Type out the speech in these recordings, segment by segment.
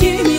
you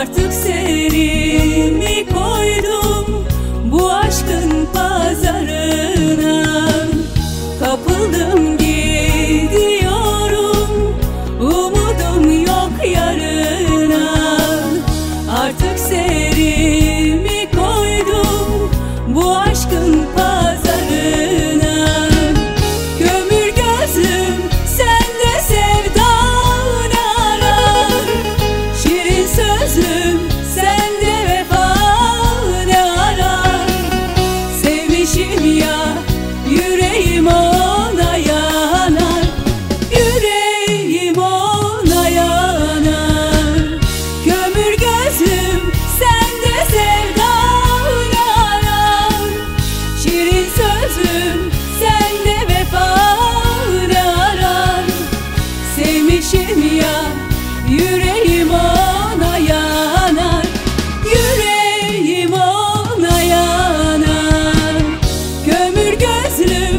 Artık serimi koydum bu aşkın pazarına. Kapıldım gidiyorum umudum yok yarına. Artık serimi koydum bu aşkın ateşim ya Yüreğim ona yanar. Yüreğim ona yanar. Kömür gözlüm sende sevdan yanar. Şirin sözüm sende vefa gözlü.